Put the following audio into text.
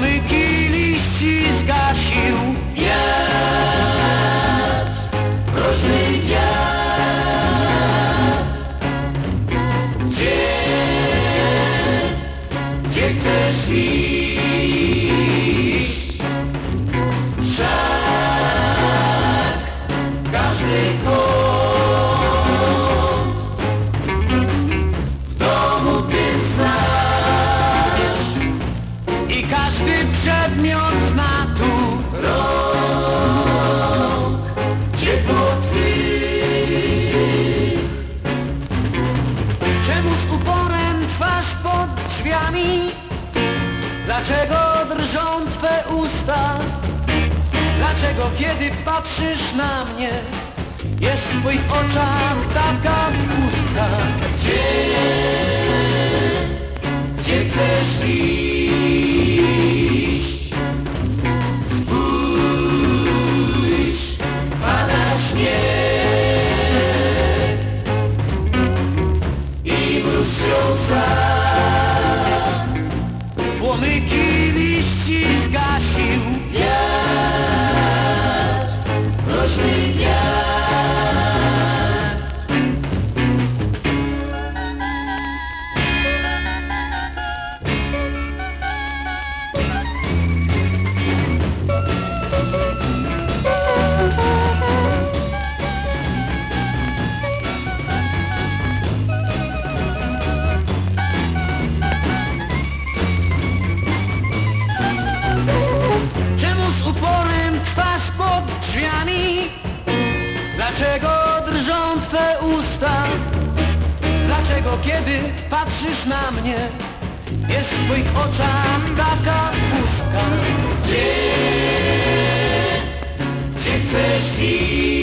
Only she's got. Dlaczego drżą twe usta? Dlaczego kiedy patrzysz na mnie Jest w twoich oczach taka pustka Gdzie, gdzie chcesz iść? Olha que qui Kiedy patrzysz na mnie Jest w twoich oczach taka pustka Gdzie, gdzie chcesz iść?